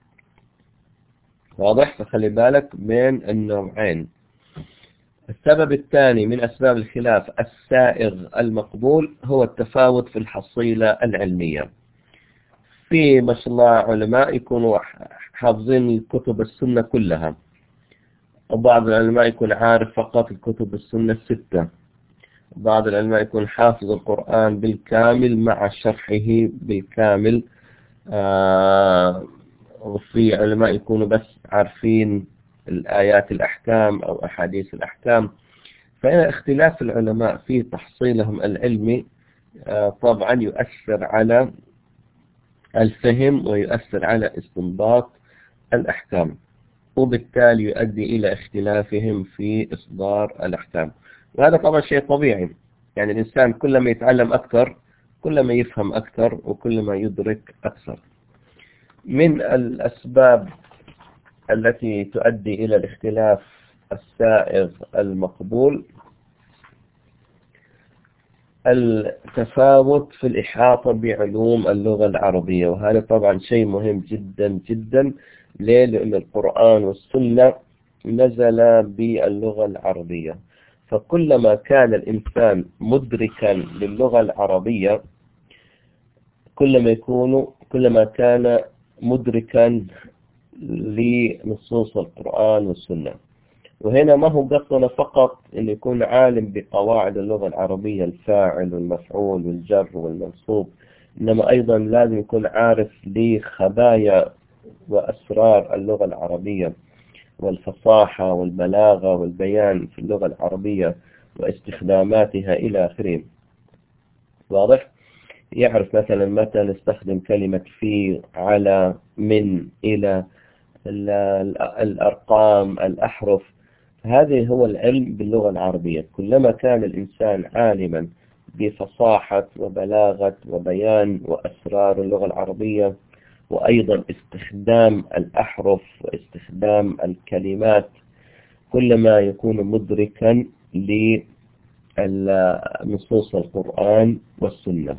واضح؟ فخلي بالك بين النوعين. السبب الثاني من أسباب الخلاف السائغ المقبول هو التفاوت في الحصيلة العلمية. في ما شاء الله علماء يكونوا حافظين كتب السنة كلها وبعض العلماء يكون عارف فقط الكتب السنة الستة. بعض العلماء يكون حافظ القرآن بالكامل مع شرحه بالكامل. آه وفي علماء يكونوا بس عارفين الآيات الأحكام أو أحاديث الأحكام. فإن اختلاف العلماء في تحصيلهم العلمي آه طبعا يؤثر على الفهم ويؤثر على استنباط الأحكام وبالتالي يؤدي إلى اختلافهم في إصدار الأحكام. وهذا طبعا شيء طبيعي. يعني الإنسان كلما يتعلم أكثر كلما يفهم أكثر وكلما يدرك أكثر. من الأسباب التي تؤدي إلى الاختلاف السائغ المقبول التفاوت في الإحاطة بعلوم اللغة العربية. وهذا طبعا شيء مهم جدا جدا. ليه؟ لأن القرآن والسنة نزل باللغة العربية. فكلما كان الإنسان مدركا للغة العربية كلما يكون كلما كان مدركا لنصوص القرآن والسنة. وهنا ما هو قصدنا فقط أن يكون عالم بقواعد اللغة العربية الفاعل والمفعول والجر والمنصوب إنما أيضا لازم يكون عارف لخبايا وأسرار اللغة العربية والفصاحة والبلاغة والبيان في اللغة العربية واستخداماتها إلى آخره. واضح؟ يعرف مثلا متى نستخدم كلمة في على من إلى. الأرقام الأحرف هذا هو العلم باللغة العربية. كلما كان الإنسان عالما بفصاحة وبلاغة وبيان وأسرار اللغة العربية وأيضا استخدام الأحرف واستخدام الكلمات كلما يكون مدركا لنصوص القرآن والسنة.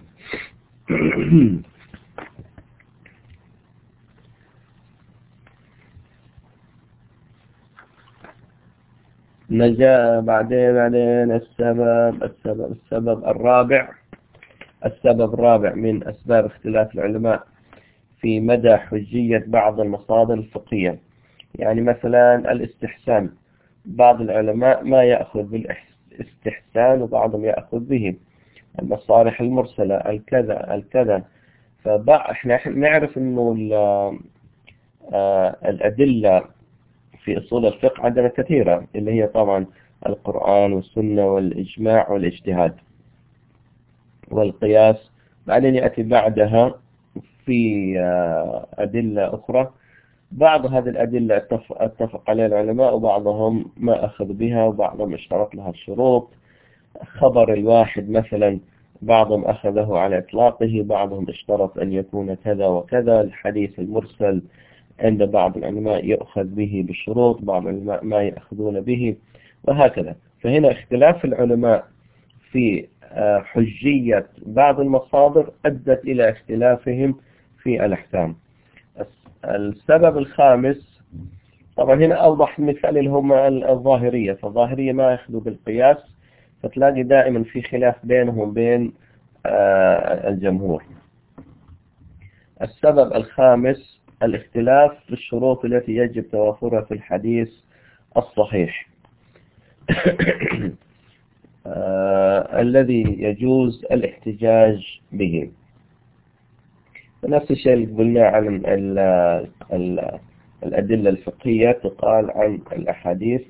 [CLEARS THROAT] نجا بعدين بعدين السبب السبب السبب الرابع السبب الرابع من أسباب اختلاف العلماء في مدى حجية بعض المصادر الفقهية. يعني مثلا الاستحسان بعض العلماء ما يأخذ بالاستحسان وبعضهم يأخذ به. المصالح المرسلة الكذا الكذا. فاحنا نعرف إنه آه، الأدلة في أصول الفقه عندنا كثيرة اللي هي طبعا القرآن والسنة والإجماع والاجتهاد والقياس. بعدين يأتي بعدها في آه، أدلة أخرى. بعض هذه الأدلة اتفق, اتفق عليها العلماء وبعضهم ما أخذ بها وبعضهم اشترط لها الشروط. خبر الواحد مثلا بعضهم أخذه على إطلاقه بعضهم اشترط أن يكون كذا وكذا الحديث المرسل عند بعض العلماء يؤخذ به بالشروط بعض العلماء ما يأخذون به وهكذا. فهنا اختلاف العلماء في آه، حجية بعض المصادر أدت إلى اختلافهم في الأحكام. السبب الخامس طبعا هنا أوضح مثال اللي هم الظاهرية. فالظاهرية ما يأخذوا بالقياس فتلاقي دائما في خلاف بينهم بين آه، الجمهور. السبب الخامس الاختلاف في الشروط التي يجب توافرها في الحديث الصحيح. [COUGHS] آه الذي يجوز الاحتجاج به. نفس الشيء اللي قلناه عن ال ال الأدلة الفقهية تقال عن الأحاديث.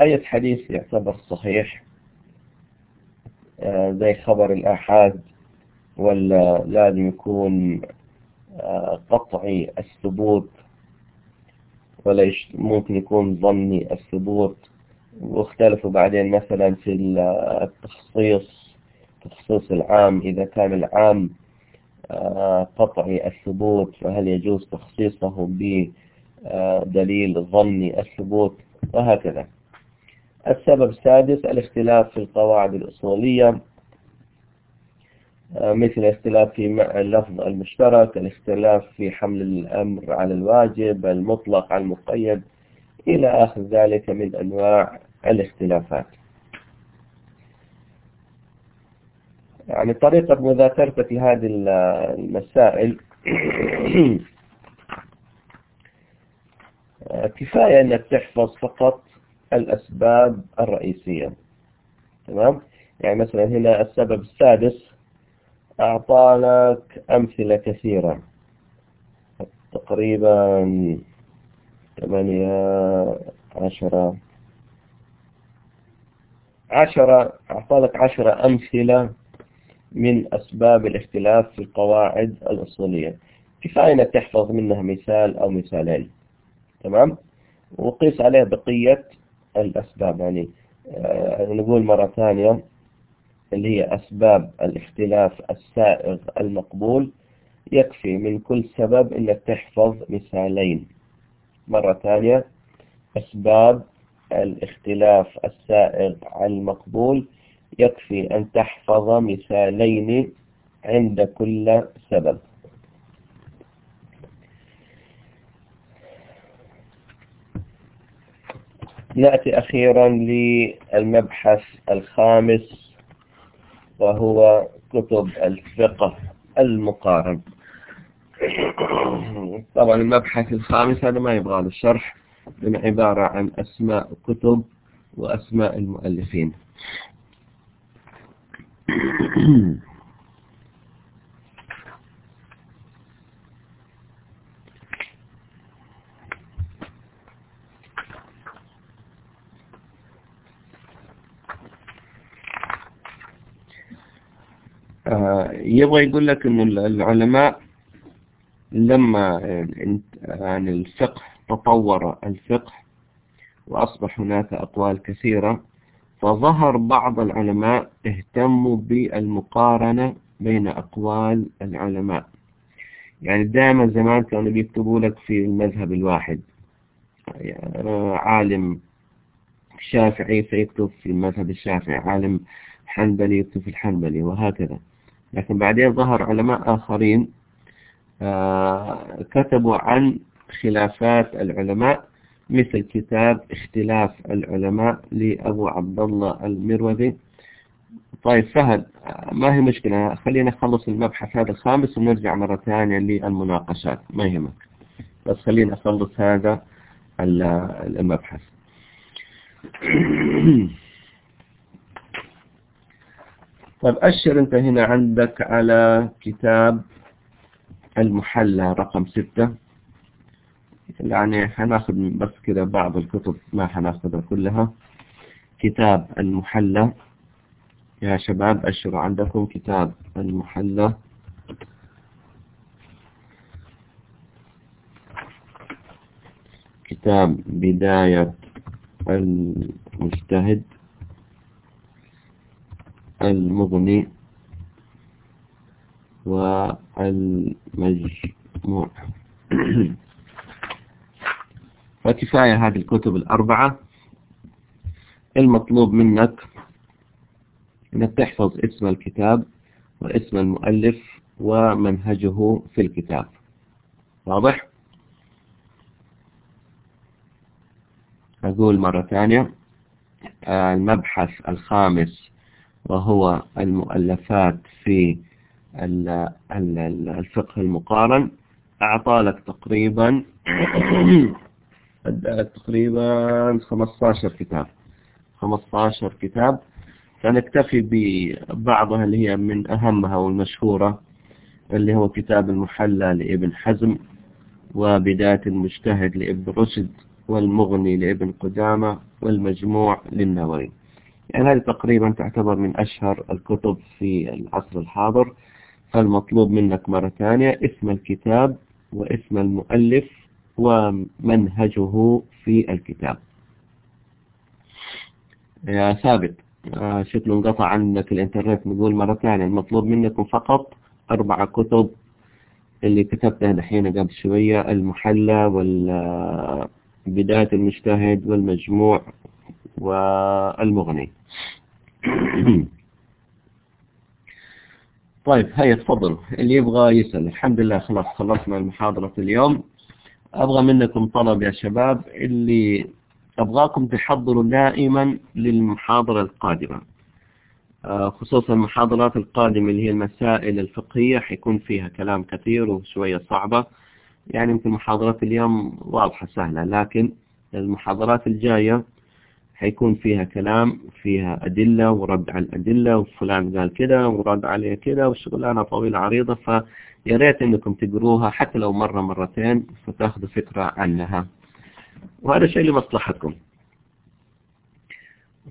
أي حديث يعتبر صحيح؟ آه زي خبر الآحاد ولا لازم يكون قطعي الثبوت ولا ممكن يكون ظني الثبوت. واختلفوا بعدين مثلا في التخصيص تخصيص العام. إذا كان العام آه، قطعي الثبوت فهل يجوز تخصيصه بدليل ظني الثبوت؟ وهكذا. السبب السادس الاختلاف في القواعد الأصولية. مثل الاختلاف في اللفظ المشترك الاختلاف في حمل الأمر على الواجب المطلق على المقيد إلى آخر ذلك من أنواع الاختلافات. يعني طريقة مذاكرتك لهذه المسائل [COUGHS] كفاية أنك تحفظ فقط الأسباب الرئيسية. تمام؟ يعني مثلا هنا السبب السادس أعطى لك أمثلة كثيرة. تقريبا ثمانية عشرة. عشرة أعطى لك عشرة أمثلة من أسباب الاختلاف في القواعد الأصولية. كفاية أنك تحفظ منها مثال أو مثالين. تمام؟ وقيس عليه بقية الأسباب. يعني آه، نقول مرة ثانية اللي هي أسباب الاختلاف السائغ المقبول يكفي من كل سبب أنك تحفظ مثالين. مرة ثانية أسباب الاختلاف السائغ المقبول يكفي أن تحفظ مثالين عند كل سبب. نأتي أخيرا للمبحث الخامس. وهو كتب الفقه المقارن. [COUGHS] طبعا المبحث الخامس هذا ما يبغى له شرح من عبارة عن أسماء كتب وأسماء المؤلفين. [COUGHS] يبغى يقول لك أن العلماء لما يعني الفقه تطور الفقه وأصبح هناك أقوال كثيرة فظهر بعض العلماء اهتموا بالمقارنة بين أقوال العلماء. يعني دائما زمان كانوا بيكتبوا لك في المذهب الواحد عالم شافعي فيكتب في المذهب الشافعي عالم حنبلي يكتب في الحنبلي وهكذا. لكن بعدين ظهر علماء آخرين كتبوا عن خلافات العلماء مثل كتاب اختلاف العلماء لأبو عبد الله المروذي. طيب فهد ما هي مشكلة؟ خلينا نخلص المبحث هذا الخامس ونرجع مرة ثانية للمناقشات. ما يهمك بس خلينا نخلص هذا المبحث. [CLEARS THROAT] طيب أشر أنت هنا عندك على كتاب المحلى رقم ستة. يعني حناخذ بس كده بعض الكتب ما حناخذها كلها. كتاب المحلى. يا شباب أشروا عندكم كتاب المحلى. كتاب بداية المجتهد. المغني والمجموع. [CLEARS THROAT] فكفاية هذه الكتب الأربعة. المطلوب منك أنك تحفظ اسم الكتاب واسم المؤلف ومنهجه في الكتاب. واضح؟ أقول مرة ثانية المبحث الخامس وهو المؤلفات في الفقه المقارن أعطى لك تقريبا تقريبا 15 كتاب. 15 كتاب. سنكتفي ببعضها اللي هي من أهمها والمشهورة اللي هو كتاب المحلى لابن حزم وبداية المجتهد لابن رشد والمغني لابن قدامة والمجموع للنووي. يعني هذه تقريبا تعتبر من أشهر الكتب في العصر الحاضر فالمطلوب منك مرة ثانية اسم الكتاب واسم المؤلف ومنهجه في الكتاب. يا ثابت شكله انقطع عنك الإنترنت نقول مرة ثانية المطلوب منكم فقط أربع كتب اللي كتبتها دحين قبل شوية المحلى والبداية المجتهد والمجموع والمغني. [COUGHS] طيب هيا تفضل. اللي يبغى يسأل. الحمد لله خلاص خلصنا المحاضرة اليوم. أبغى منكم طلب يا شباب اللي أبغاكم تحضروا دائما للمحاضرة القادمة. خصوصا المحاضرات القادمة اللي هي المسائل الفقهية حيكون فيها كلام كثير وشوية صعبة. يعني يمكن محاضرات اليوم واضحة سهلة لكن المحاضرات الجاية حيكون فيها كلام فيها أدلة ورد على الأدلة وفلان قال كده ورد عليه كده وشغلانة طويلة عريضة فيا ريت إنكم تقروها حتى لو مرة مرتين فتاخذوا فكرة عنها. وهذا شيء لمصلحتكم.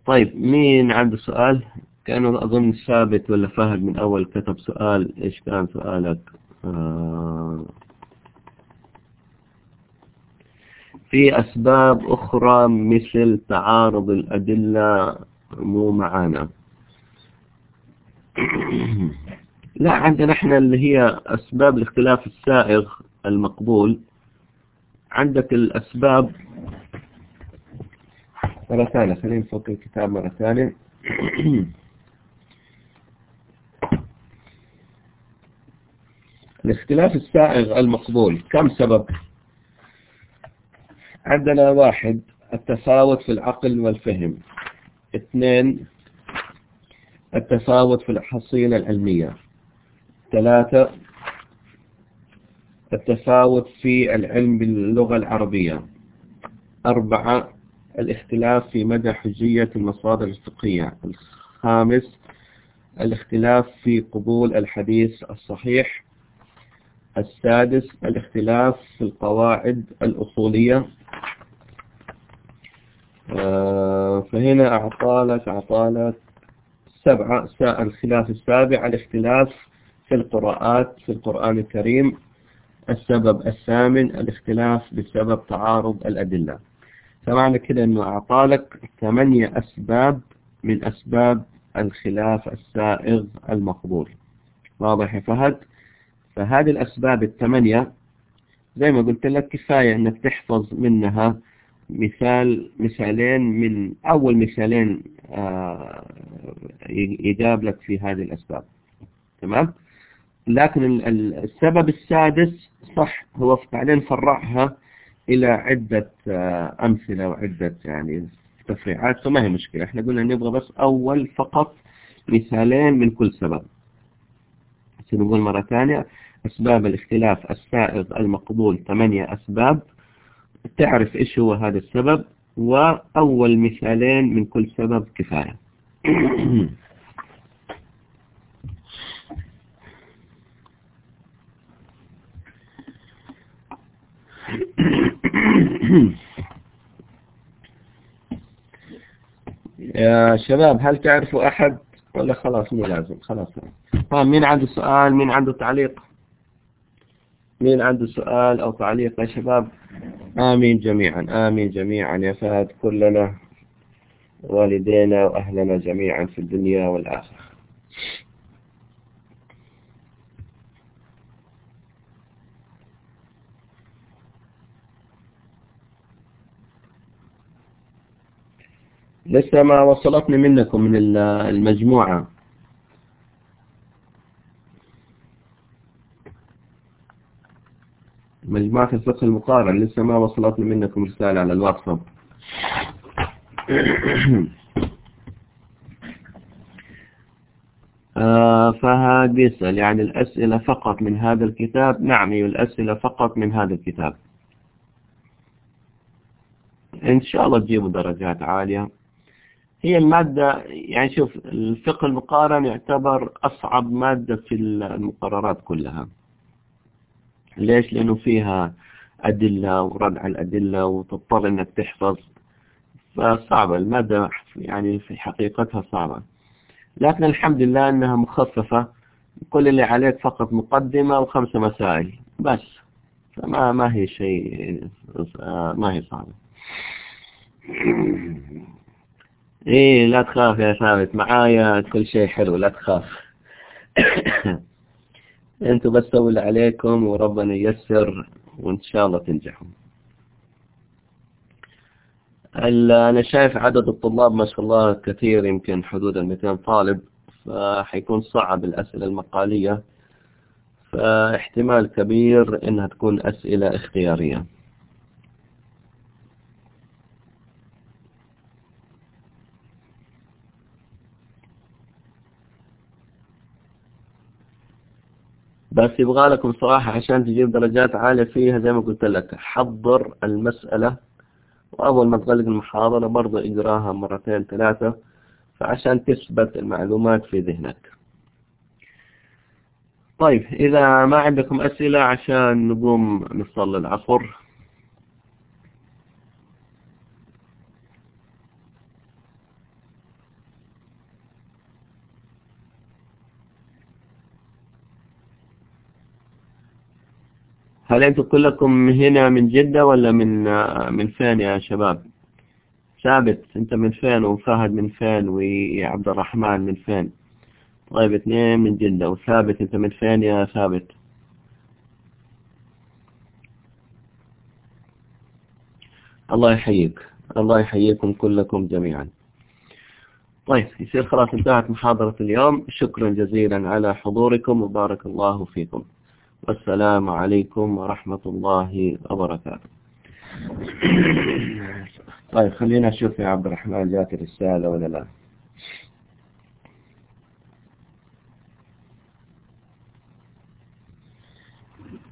طيب مين عنده سؤال؟ كانوا أظن ثابت ولا فهد من أول كتب سؤال إيش كان سؤالك؟ آه في أسباب أخرى مثل تعارض الأدلة مو معانا. [CLEARS THROAT] لا عندنا إحنا اللي هي أسباب الاختلاف السائغ المقبول. عندك الأسباب مرة ثانية خلينا نفك الكتاب مرة ثانية. [CLEARS THROAT] الاختلاف السائغ المقبول كم سبب؟ عندنا واحد التفاوت في العقل والفهم. اثنين التفاوت في الحصيلة العلمية. ثلاثة التفاوت في العلم باللغة العربية. أربعة الاختلاف في مدى حجية المصادر الفقهية. الخامس الاختلاف في قبول الحديث الصحيح. السادس الاختلاف في القواعد الأصولية. آه، فهنا أعطالك أعطالك سبعة الخلاف السابع الاختلاف في القراءات في القرآن الكريم. السبب الثامن الاختلاف بسبب تعارض الأدلة. فمعنى كده أنه أعطالك ثمانية أسباب من أسباب الخلاف السائغ المقبول. واضح يا فهد؟ فهذه الأسباب الثمانية زي ما قلت لك كفاية أنك تحفظ منها مثال مثالين من أول مثالين آه، يجاب لك في هذه الأسباب. تمام؟ لكن السبب السادس صح هو بعدين فرعها إلى عدة آه، أمثلة وعدة يعني تفريعات فما هي مشكلة. إحنا قلنا نبغى بس أول فقط مثالين من كل سبب. نقول مرة ثانية. أسباب الاختلاف السائغ المقبول ثمانية أسباب. تعرف إيش هو هذا السبب وأول مثالين من كل سبب كفاية. يا شباب هل تعرفوا أحد؟ ولا خلاص مو لازم خلاص. ها مين عنده سؤال؟ مين عنده تعليق؟ مين عنده سؤال أو تعليق يا شباب؟ آمين جميعا آمين جميعا. يا فهد كلنا والدينا وأهلنا جميعا في الدنيا والآخرة. لسه ما وصلتني منكم من المجموعة. مجموعة الفقه المقارن لسه ما وصلتني منكم رسالة على الواتساب. [CLEARS THROAT] آه فهذا يسأل يعني الأسئلة فقط من هذا الكتاب؟ نعم الأسئلة فقط من هذا الكتاب. إن شاء الله تجيبوا درجات عالية. هي المادة يعني شوف الفقه المقارن يعتبر أصعب مادة في المقررات كلها. ليش؟ لأنه فيها أدلة ورد على الأدلة وتضطر أنك تحفظ. فصعبة المادة يعني في حقيقتها صعبة. لكن الحمد لله أنها مخففة. كل اللي عليك فقط مقدمة وخمسة مسائل. بس. فما ما هي شيء ما هي صعبة. إيه لا تخاف يا ثابت. معايا كل شيء حلو لا تخاف. أنتوا بس سووا عليكم وربنا ييسر وإن شاء الله تنجحوا. أنا شايف عدد الطلاب ما شاء الله كثير يمكن حدود ال 200 طالب فحيكون صعب الأسئلة المقالية فاحتمال كبير إنها تكون أسئلة اختيارية. بس يبغى لكم صراحة عشان تجيب درجات عالية فيها زي ما قلت لك حضر المسألة وأول ما تغلق المحاضرة برضه اقراها مرتين ثلاثة فعشان تثبت المعلومات في ذهنك. طيب إذا ما عندكم أسئلة عشان نقوم نصلي العصر هل أنتم كلكم هنا من جدة ولا من من فين يا شباب؟ ثابت أنت من فين وفهد من فين وعبد الرحمن من فين؟ طيب اثنين من جدة وثابت أنت من فين يا ثابت؟ الله يحييك الله يحييكم كلكم جميعا. طيب يصير خلاص انتهت محاضرة اليوم. شكرا جزيلا على حضوركم وبارك الله فيكم. والسلام عليكم ورحمة الله وبركاته. [COUGHS] طيب خلينا نشوف يا عبد الرحمن جات رسالة ولا لا.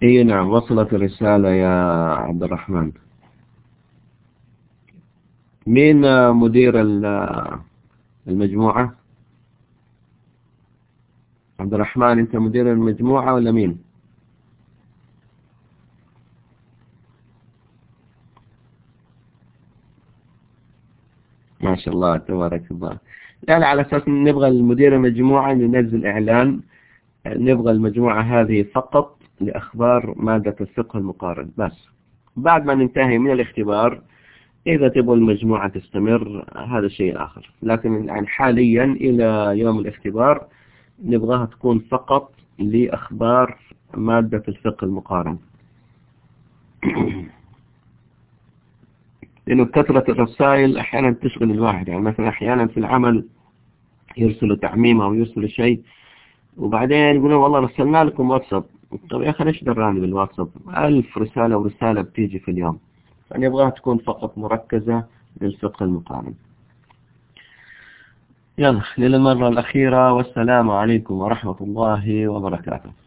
إي نعم وصلت الرسالة يا عبد الرحمن. مين مدير المجموعة؟ عبد الرحمن أنت مدير المجموعة ولا مين؟ ما شاء الله تبارك الله. لا على أساس نبغى المدير المجموعة ينزل إعلان نبغى المجموعة هذه فقط لأخبار مادة الفقه المقارن. بس بعد ما ننتهي من الاختبار إذا تبغى المجموعة تستمر هذا شيء آخر. لكن يعني حاليا إلى يوم الاختبار نبغاها تكون فقط لأخبار مادة الفقه المقارن. لأنه كثرة الرسائل أحيانا تشغل الواحد. يعني مثلا أحيانا في العمل يرسلوا تعميم أو يرسلوا شيء وبعدين يقولون والله رسلنا لكم واتساب. طب يا أخي ليش دراني بالواتساب؟ ألف رسالة ورسالة بتيجي في اليوم. فنبغاها تكون فقط مركزة للفقه المقارن. يلا للمرة الأخيرة والسلام عليكم ورحمة الله وبركاته.